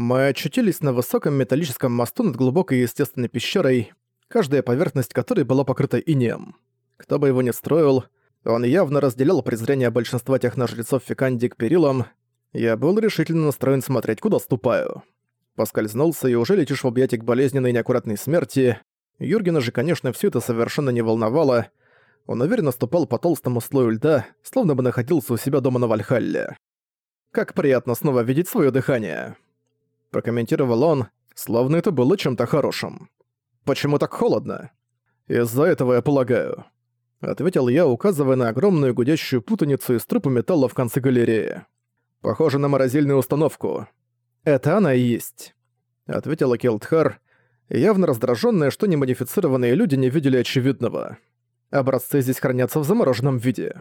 Мы очутились на высоком металлическом мосту над глубокой естественной пещерой, каждая поверхность которой была покрыта инеем. Кто бы его ни строил, он явно разделял презрение большинства техножрецов Фиканди к перилам. Я был решительно настроен смотреть, куда ступаю. Поскользнулся и уже летишь в объятия к болезненной и неаккуратной смерти. Юргена же, конечно, все это совершенно не волновало. Он уверенно ступал по толстому слою льда, словно бы находился у себя дома на Вальхалле. «Как приятно снова видеть свое дыхание!» Прокомментировал он, словно это было чем-то хорошим. «Почему так холодно?» «Из-за этого, я полагаю», — ответил я, указывая на огромную гудящую путаницу из трупа металла в конце галереи. «Похоже на морозильную установку». «Это она и есть», — ответила Келтхар, явно раздраженная, что немодифицированные люди не видели очевидного. Образцы здесь хранятся в замороженном виде.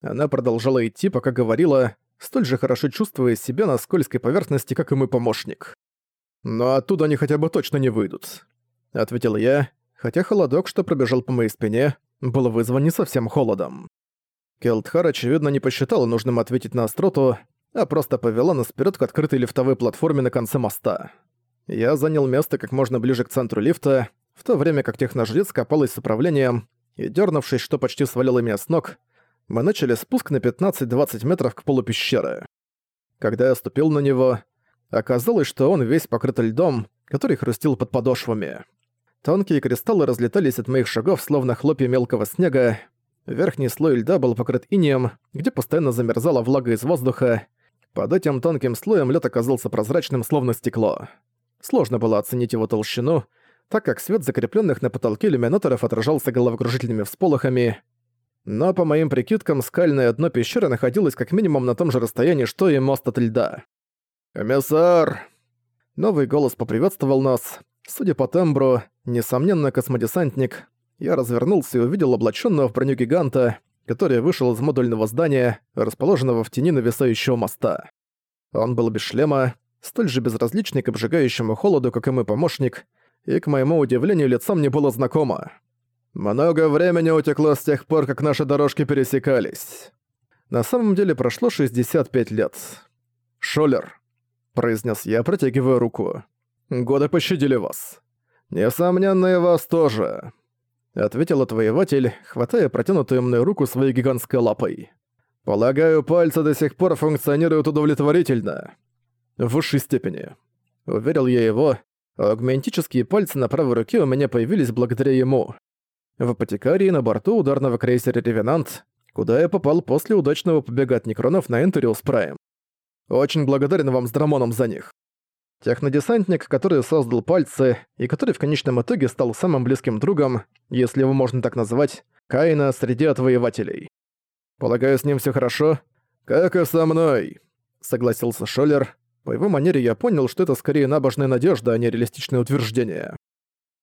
Она продолжала идти, пока говорила, столь же хорошо чувствуя себя на скользкой поверхности, как и мой помощник. «Но оттуда они хотя бы точно не выйдут», — ответил я, хотя холодок, что пробежал по моей спине, был вызван не совсем холодом. Келтхар, очевидно, не посчитала нужным ответить на остроту, а просто повела нас вперед к открытой лифтовой платформе на конце моста. Я занял место как можно ближе к центру лифта, в то время как техножрец копалась с управлением, и, дернувшись, что почти свалило меня с ног, мы начали спуск на 15-20 метров к полу пещеры. Когда я ступил на него, оказалось, что он весь покрыт льдом, который хрустил под подошвами. Тонкие кристаллы разлетались от моих шагов, словно хлопья мелкого снега. Верхний слой льда был покрыт инеем, где постоянно замерзала влага из воздуха. Под этим тонким слоем лед оказался прозрачным, словно стекло. Сложно было оценить его толщину, так как свет закрепленных на потолке иллюминаторов отражался головокружительными всполохами. Но, по моим прикидкам, скальное дно пещеры находилось как минимум на том же расстоянии, что и мост от льда. «Комиссар!» Новый голос поприветствовал нас. Судя по тембру, несомненно, космодесантник. Я развернулся и увидел облаченного в броню гиганта, который вышел из модульного здания, расположенного в тени нависающего моста. Он был без шлема, столь же безразличный к обжигающему холоду, как и мой помощник, и, к моему удивлению, лицо мне было знакомо. «Много времени утекло с тех пор, как наши дорожки пересекались. На самом деле прошло 65 лет. Шолер», — произнес я, протягивая руку. Годы пощадили вас. Несомненно, и вас тоже», — ответил отвоеватель, хватая протянутую мной руку своей гигантской лапой. «Полагаю, пальцы до сих пор функционируют удовлетворительно». «В высшей степени». Уверил я его, агментические пальцы на правой руке у меня появились благодаря ему. В апотекарии на борту ударного крейсера «Ревенант», куда я попал после удачного побега от некронов на Энтериус Прайм. Очень благодарен вам с Драмоном за них. Технодесантник, который создал пальцы, и который в конечном итоге стал самым близким другом, если его можно так назвать, Каина среди отвоевателей. «Полагаю, с ним все хорошо?» «Как и со мной», — согласился Шоллер. По его манере я понял, что это скорее набожная надежда, а не реалистичное утверждение.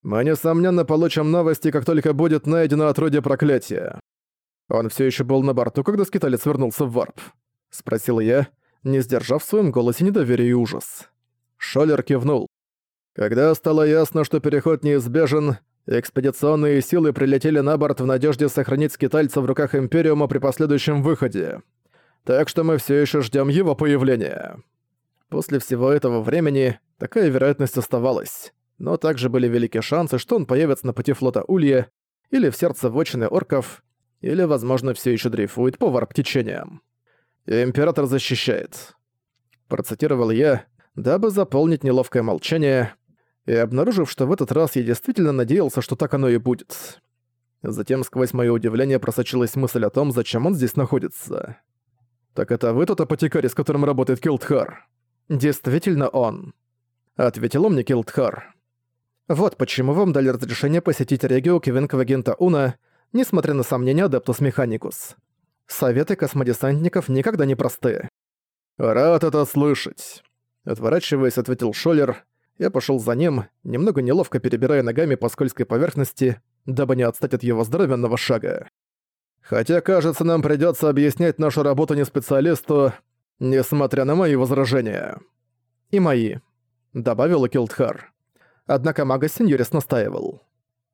«Мы, несомненно, получим новости, как только будет найдено отродье проклятия». «Он все еще был на борту, когда скиталец вернулся в варп?» — спросил я, не сдержав в своем голосе недоверие и ужас. Шолер кивнул. Когда стало ясно, что переход неизбежен, экспедиционные силы прилетели на борт в надежде сохранить скитальца в руках Империума при последующем выходе. Так что мы все еще ждем его появления. После всего этого времени такая вероятность оставалась. Но также были великие шансы, что он появится на пути флота Улья или в сердце вотчины орков, или, возможно, все еще дрейфует по варп-течениям. «Император защищает», — процитировал я, дабы заполнить неловкое молчание, и обнаружив, что в этот раз я действительно надеялся, что так оно и будет. Затем сквозь моё удивление просочилась мысль о том, зачем он здесь находится. «Так это вы тот апотекарий, с которым работает Килдхар?» «Действительно он», — ответил мне Килдхар. «Вот почему вам дали разрешение посетить регио агента Уна, несмотря на сомнения Адептус Механикус. Советы космодесантников никогда не просты». «Рад это слышать», Отворачиваясь, ответил Шолер. Я пошел за ним, немного неловко перебирая ногами по скользкой поверхности, дабы не отстать от его здоровенного шага. Хотя, кажется, нам придется объяснять нашу работу не специалисту, несмотря на мои возражения. И мои, добавил Килдхар. Однако мага Синьорис настаивал.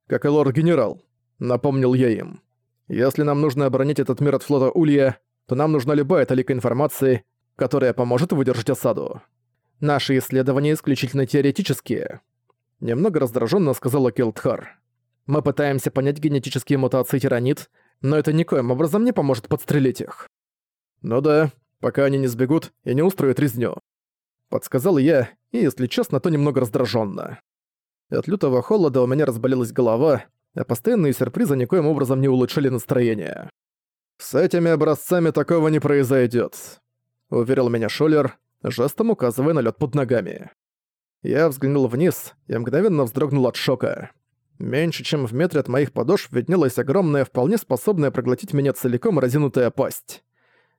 Как и лорд-генерал, напомнил я им. Если нам нужно оборонить этот мир от флота Улья, то нам нужна любая талика информации, которая поможет выдержать осаду. Наши исследования исключительно теоретические. Немного раздраженно сказала Килтхар. Мы пытаемся понять генетические мутации тиранит, но это никоим образом не поможет подстрелить их. Ну да, пока они не сбегут и не устроят резню. Подсказал я, и, если честно, то немного раздраженно. От лютого холода у меня разболелась голова, а постоянные сюрпризы никоим образом не улучшили настроение. «С этими образцами такого не произойдет, уверил меня Шолер, жестом указывая на лед под ногами. Я взглянул вниз и мгновенно вздрогнул от шока. Меньше чем в метре от моих подошв виднелась огромная, вполне способная проглотить меня целиком разинутая пасть.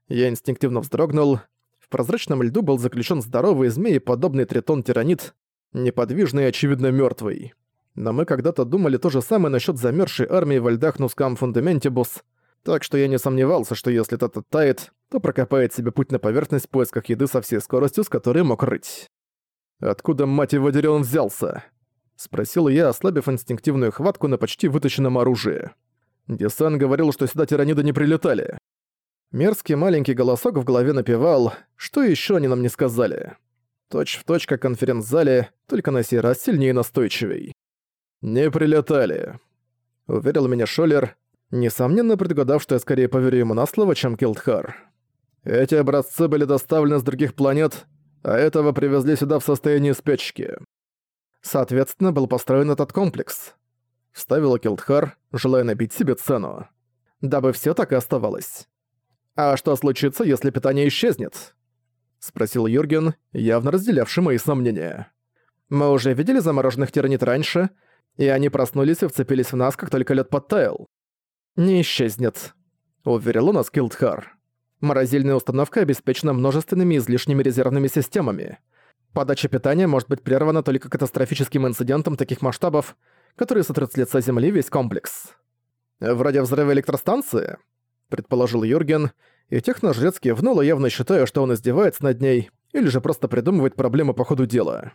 Я инстинктивно вздрогнул. В прозрачном льду был заключен здоровый змеи-подобный тритон-тиранит, неподвижный и очевидно мертвый. Но мы когда-то думали то же самое насчет замерзшей армии в льдах Нускам Фундаментибус, так что я не сомневался, что если тот оттает, то прокопает себе путь на поверхность в поисках еды со всей скоростью, с которой мог рыть. Откуда, мать его, он взялся? — спросил я, ослабив инстинктивную хватку на почти вытащенном оружии. Десан говорил, что сюда тираниды не прилетали. Мерзкий маленький голосок в голове напевал, что еще они нам не сказали. Точь в точь, как конференц-зале, только на сей раз сильнее и настойчивей. «Не прилетали», — уверил меня Шолер, несомненно предугадав, что я скорее поверю ему на слово, чем Килдхар. «Эти образцы были доставлены с других планет, а этого привезли сюда в состоянии спячки. Соответственно, был построен этот комплекс. Вставила Килдхар, желая набить себе цену. Дабы все так и оставалось. «А что случится, если питание исчезнет?» Спросил Юрген, явно разделявший мои сомнения. «Мы уже видели замороженных тиранит раньше, и они проснулись и вцепились в нас, как только лед подтаял. Не исчезнет», — уверил у нас Килдхар. «Морозильная установка обеспечена множественными излишними резервными системами — Подача питания может быть прервана только катастрофическим инцидентом таких масштабов, которые сотрут с лица Земли весь комплекс. «Вроде взрыва электростанции?» — предположил Юрген, и техножрец кивнул, явно считая, что он издевается над ней, или же просто придумывает проблемы по ходу дела.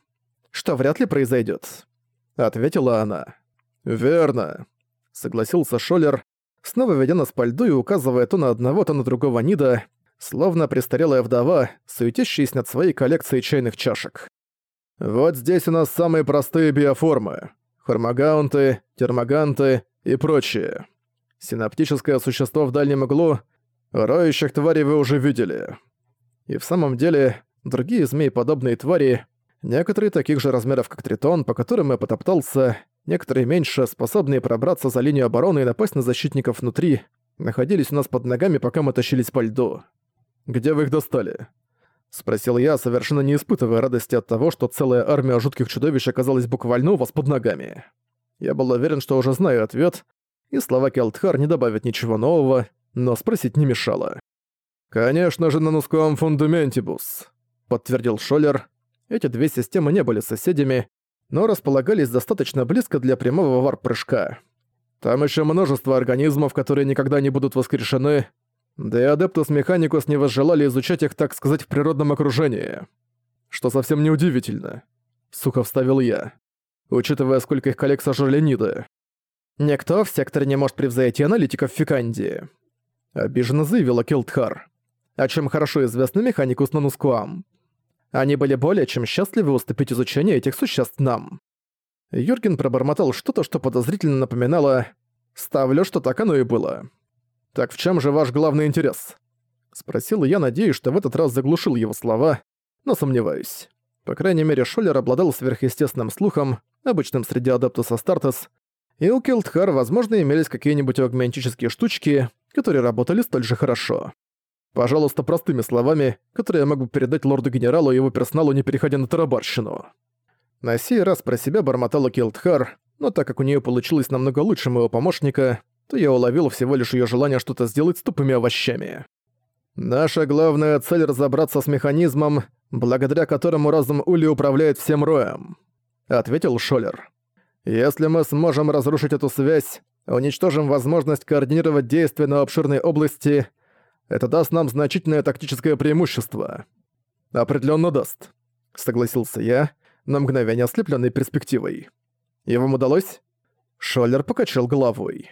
«Что вряд ли произойдет, ответила она. «Верно», — согласился Шолер, снова ведя нас по льду и указывая то на одного, то на другого Нида, словно престарелая вдова, суетящаяся над своей коллекцией чайных чашек. Вот здесь у нас самые простые биоформы. Хормагаунты, термоганты и прочие. Синаптическое существо в дальнем углу, роющих тварей вы уже видели. И в самом деле, другие змеи-подобные твари, некоторые таких же размеров, как Тритон, по которым я потоптался, некоторые меньше, способные пробраться за линию обороны и напасть на защитников внутри, находились у нас под ногами, пока мы тащились по льду. Где вы их достали?» Спросил я, совершенно не испытывая радости от того, что целая армия жутких чудовищ оказалась буквально у вас под ногами. Я был уверен, что уже знаю ответ, и слова Келтхар не добавят ничего нового, но спросить не мешало. «Конечно же, на Нускуам Фундаментибус», — подтвердил Шолер. Эти две системы не были соседями, но располагались достаточно близко для прямого варп-прыжка. Там еще множество организмов, которые никогда не будут воскрешены, да и Адептус Механикус не возжелали изучать их, так сказать, в природном окружении. Что совсем неудивительно. Сухо вставил я. Учитывая, сколько их коллег сожрали Ниды. Никто в секторе не может превзойти аналитиков Фикандии. Обиженно заявила Килдхар. О чем хорошо известно Механикус Нанускуам. Они были более чем счастливы уступить изучение этих существ нам. Юрген пробормотал что-то, что подозрительно напоминало «Ставлю, что так оно и было». «Так в чем же ваш главный интерес?» Спросил я, надеюсь, что в этот раз заглушил его слова, но сомневаюсь. По крайней мере, Шолер обладал сверхъестественным слухом, обычным среди адептус Астартес, и у Килдхар, возможно, имелись какие-нибудь аугментические штучки, которые работали столь же хорошо. Пожалуйста, простыми словами, которые я могу передать лорду-генералу и его персоналу, не переходя на тарабарщину. На сей раз про себя бормотала Килдхар, но так как у нее получилось намного лучше моего помощника, то я уловил всего лишь ее желание что-то сделать с тупыми овощами. Наша главная цель — разобраться с механизмом, благодаря которому разум Ули управляет всем роем», — ответил Шолер. «Если мы сможем разрушить эту связь, уничтожим возможность координировать действия на обширной области, это даст нам значительное тактическое преимущество». «Определенно даст», — согласился я, на мгновение ослепленной перспективой. «И вам удалось?» Шолер покачал головой.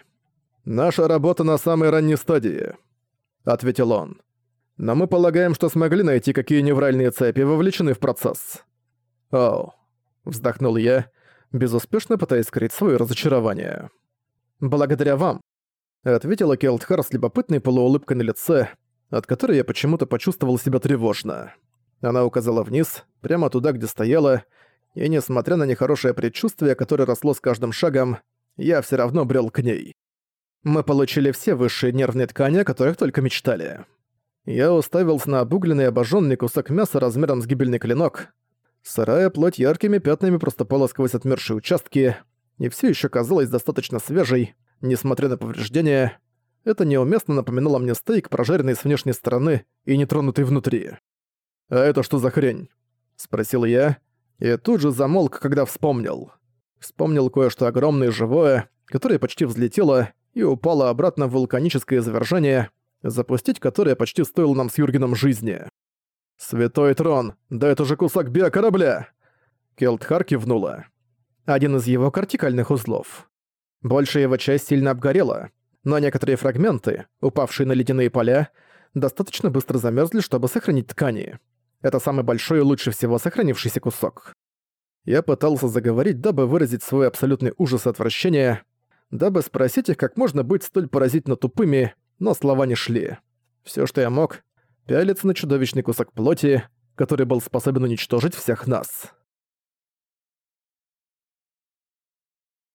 «Наша работа на самой ранней стадии», — ответил он. Но мы полагаем, что смогли найти, какие невральные цепи вовлечены в процесс. Оу. Вздохнул я, безуспешно пытаясь скрыть свое разочарование. «Благодаря вам», — ответила Келтхар с любопытной полуулыбкой на лице, от которой я почему-то почувствовал себя тревожно. Она указала вниз, прямо туда, где стояла, и несмотря на нехорошее предчувствие, которое росло с каждым шагом, я все равно брел к ней. Мы получили все высшие нервные ткани, о которых только мечтали. Я уставился на обугленный обожженный кусок мяса размером с гибельный клинок. Сырая плоть яркими пятнами проступала сквозь отмершие участки, и все еще казалась достаточно свежей, несмотря на повреждения. Это неуместно напоминало мне стейк, прожаренный с внешней стороны и нетронутый внутри. «А это что за хрень?» — спросил я, и тут же замолк, когда вспомнил. Вспомнил кое-что огромное живое, которое почти взлетело и упало обратно в вулканическое извержение, запустить которое почти стоило нам с Юргеном жизни. «Святой трон! Да это же кусок биокорабля!» Келтхар кивнула. Один из его кортикальных узлов. Большая его часть сильно обгорела, но некоторые фрагменты, упавшие на ледяные поля, достаточно быстро замерзли, чтобы сохранить ткани. Это самый большой и лучше всего сохранившийся кусок. Я пытался заговорить, дабы выразить свой абсолютный ужас и отвращение, дабы спросить их, как можно быть столь поразительно тупыми, но слова не шли. Все, что я мог, пялиться на чудовищный кусок плоти, который был способен уничтожить всех нас.